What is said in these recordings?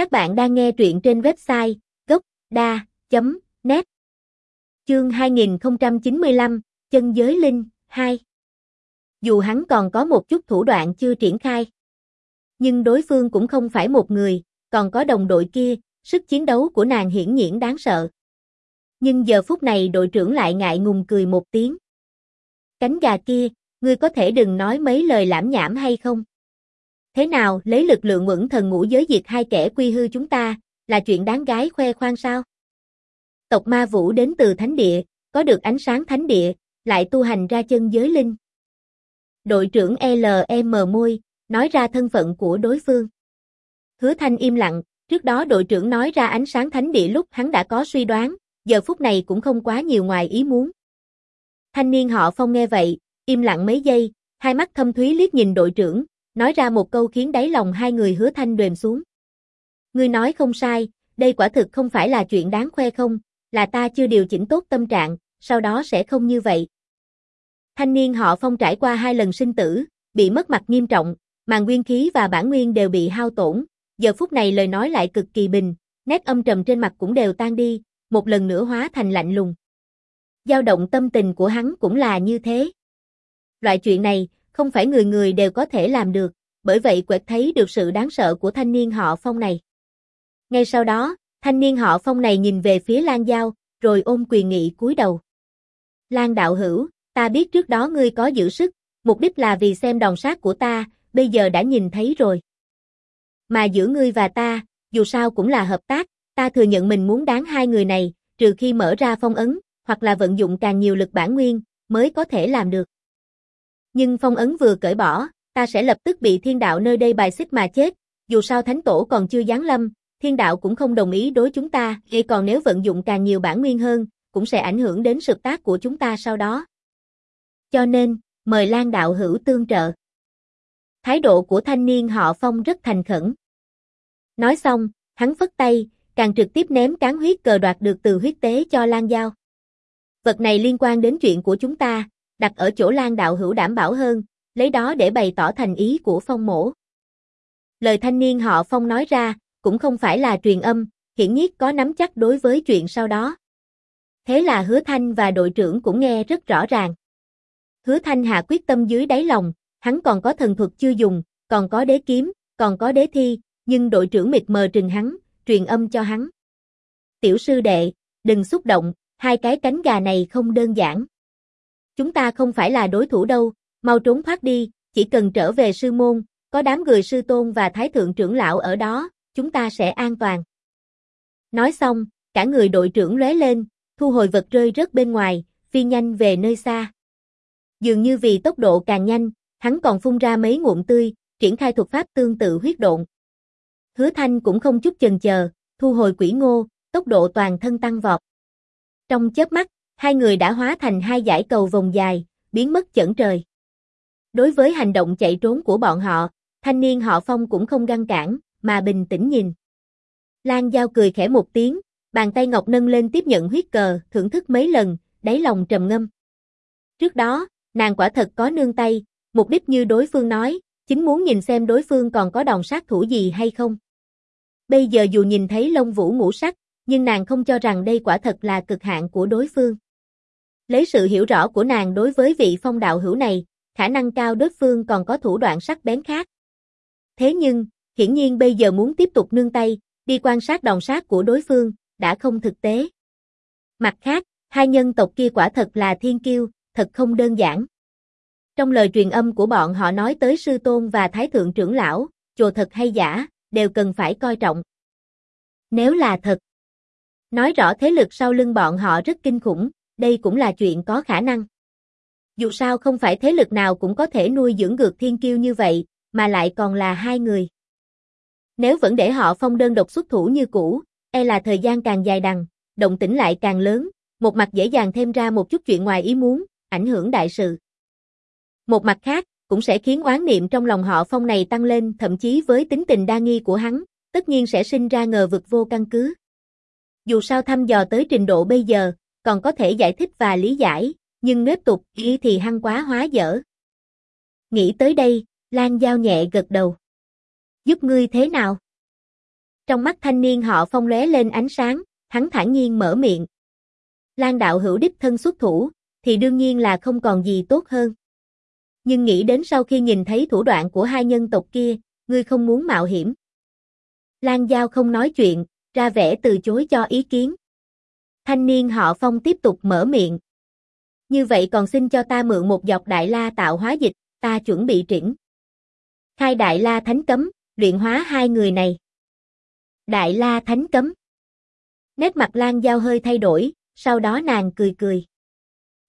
Các bạn đang nghe truyện trên website gốc.da.net Chương 2095, Chân Giới Linh, 2 Dù hắn còn có một chút thủ đoạn chưa triển khai. Nhưng đối phương cũng không phải một người, còn có đồng đội kia, sức chiến đấu của nàng hiển nhiên đáng sợ. Nhưng giờ phút này đội trưởng lại ngại ngùng cười một tiếng. Cánh gà kia, ngươi có thể đừng nói mấy lời lãm nhảm hay không? Thế nào, lấy lực lượng ngưỡng thần ngũ giới diệt hai kẻ quy hư chúng ta, là chuyện đáng gái khoe khoang sao? Tộc ma vũ đến từ thánh địa, có được ánh sáng thánh địa, lại tu hành ra chân giới linh. Đội trưởng LM môi, nói ra thân phận của đối phương. Hứa thanh im lặng, trước đó đội trưởng nói ra ánh sáng thánh địa lúc hắn đã có suy đoán, giờ phút này cũng không quá nhiều ngoài ý muốn. Thanh niên họ phong nghe vậy, im lặng mấy giây, hai mắt thâm thúy liếc nhìn đội trưởng, nói ra một câu khiến đáy lòng hai người hứa thanh đềm xuống. Ngươi nói không sai, đây quả thực không phải là chuyện đáng khoe không, là ta chưa điều chỉnh tốt tâm trạng, sau đó sẽ không như vậy. Thanh niên họ phong trải qua hai lần sinh tử, bị mất mặt nghiêm trọng, màn nguyên khí và bản nguyên đều bị hao tổn, giờ phút này lời nói lại cực kỳ bình, nét âm trầm trên mặt cũng đều tan đi, một lần nữa hóa thành lạnh lùng. Dao động tâm tình của hắn cũng là như thế. Loại chuyện này, không phải người người đều có thể làm được, bởi vậy quẹt thấy được sự đáng sợ của thanh niên họ phong này. Ngay sau đó, thanh niên họ phong này nhìn về phía Lan Giao, rồi ôm quyền nghị cúi đầu. Lan đạo hữu, ta biết trước đó ngươi có giữ sức, mục đích là vì xem đòn sát của ta, bây giờ đã nhìn thấy rồi. Mà giữa ngươi và ta, dù sao cũng là hợp tác, ta thừa nhận mình muốn đáng hai người này, trừ khi mở ra phong ấn, hoặc là vận dụng càng nhiều lực bản nguyên, mới có thể làm được. Nhưng phong ấn vừa cởi bỏ, ta sẽ lập tức bị thiên đạo nơi đây bài xích mà chết, dù sao thánh tổ còn chưa giáng lâm, thiên đạo cũng không đồng ý đối chúng ta, gây còn nếu vận dụng càng nhiều bản nguyên hơn, cũng sẽ ảnh hưởng đến sự tác của chúng ta sau đó. Cho nên, mời Lan đạo hữu tương trợ. Thái độ của thanh niên họ Phong rất thành khẩn. Nói xong, hắn phất tay, càng trực tiếp ném cán huyết cờ đoạt được từ huyết tế cho Lan Giao. Vật này liên quan đến chuyện của chúng ta, đặt ở chỗ Lan đạo hữu đảm bảo hơn, lấy đó để bày tỏ thành ý của Phong mổ. Lời thanh niên họ Phong nói ra, cũng không phải là truyền âm, hiển nhiên có nắm chắc đối với chuyện sau đó. Thế là Hứa Thanh và đội trưởng cũng nghe rất rõ ràng. Hứa Thanh hạ quyết tâm dưới đáy lòng, hắn còn có thần thuật chưa dùng, còn có đế kiếm, còn có đế thi, nhưng đội trưởng mịt mờ trừng hắn, truyền âm cho hắn. Tiểu sư đệ, đừng xúc động, hai cái cánh gà này không đơn giản. Chúng ta không phải là đối thủ đâu, mau trốn thoát đi, chỉ cần trở về sư môn, có đám người sư tôn và thái thượng trưởng lão ở đó, chúng ta sẽ an toàn. Nói xong, cả người đội trưởng lóe lên, thu hồi vật rơi rớt bên ngoài, phi nhanh về nơi xa. Dường như vì tốc độ càng nhanh, hắn còn phun ra mấy ngụm tươi, triển khai thuật pháp tương tự huyết độn. Hứa Thanh cũng không chút chần chờ, thu hồi quỷ ngô, tốc độ toàn thân tăng vọt. Trong chớp mắt, hai người đã hóa thành hai dải cầu vòng dài, biến mất chẩn trời. Đối với hành động chạy trốn của bọn họ, thanh niên họ Phong cũng không ngăn cản, mà bình tĩnh nhìn. Lan Giao cười khẽ một tiếng, bàn tay ngọc nâng lên tiếp nhận huyết cờ, thưởng thức mấy lần, đáy lòng trầm ngâm. Trước đó, nàng quả thật có nương tay, mục đích như đối phương nói, chính muốn nhìn xem đối phương còn có đòn sát thủ gì hay không. Bây giờ dù nhìn thấy lông vũ ngũ sắc, nhưng nàng không cho rằng đây quả thật là cực hạn của đối phương. Lấy sự hiểu rõ của nàng đối với vị phong đạo hữu này, khả năng cao đối phương còn có thủ đoạn sắc bén khác. Thế nhưng, hiển nhiên bây giờ muốn tiếp tục nương tay, đi quan sát đòn sát của đối phương, đã không thực tế. Mặt khác, hai nhân tộc kia quả thật là thiên kiêu, thật không đơn giản. Trong lời truyền âm của bọn họ nói tới sư tôn và thái thượng trưởng lão, chùa thật hay giả, đều cần phải coi trọng. Nếu là thật, nói rõ thế lực sau lưng bọn họ rất kinh khủng, đây cũng là chuyện có khả năng. Dù sao không phải thế lực nào cũng có thể nuôi dưỡng ngược thiên kiêu như vậy, mà lại còn là hai người. Nếu vẫn để họ phong đơn độc xuất thủ như cũ, e là thời gian càng dài đằng, động tĩnh lại càng lớn, một mặt dễ dàng thêm ra một chút chuyện ngoài ý muốn, ảnh hưởng đại sự. Một mặt khác, cũng sẽ khiến oán niệm trong lòng họ phong này tăng lên thậm chí với tính tình đa nghi của hắn, tất nhiên sẽ sinh ra ngờ vực vô căn cứ. Dù sao thăm dò tới trình độ bây giờ, còn có thể giải thích và lý giải, nhưng nếp tục y thì hăng quá hóa dở. Nghĩ tới đây, Lan Giao nhẹ gật đầu. Giúp ngươi thế nào? Trong mắt thanh niên họ phong lóe lên ánh sáng, hắn thản nhiên mở miệng. Lan đạo hữu đích thân xuất thủ, thì đương nhiên là không còn gì tốt hơn. Nhưng nghĩ đến sau khi nhìn thấy thủ đoạn của hai nhân tộc kia, ngươi không muốn mạo hiểm. Lan Giao không nói chuyện, ra vẻ từ chối cho ý kiến. Thanh niên họ phong tiếp tục mở miệng. Như vậy còn xin cho ta mượn một dọc đại la tạo hóa dịch, ta chuẩn bị triển. Khai đại la thánh cấm, luyện hóa hai người này. Đại la thánh cấm. Nét mặt Lan Giao hơi thay đổi, sau đó nàng cười cười.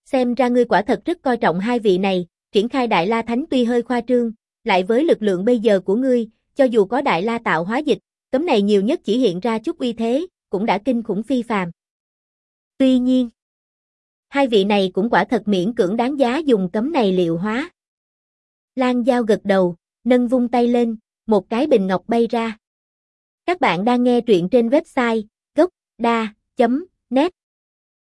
Xem ra ngươi quả thật rất coi trọng hai vị này, triển khai đại la thánh tuy hơi khoa trương, lại với lực lượng bây giờ của ngươi, cho dù có đại la tạo hóa dịch, cấm này nhiều nhất chỉ hiện ra chút uy thế, cũng đã kinh khủng phi phàm. Tuy nhiên, hai vị này cũng quả thật miễn cưỡng đáng giá dùng cấm này liệu hóa. Lan Giao gật đầu, nâng vung tay lên, một cái bình ngọc bay ra. Các bạn đang nghe truyện trên website gocda.net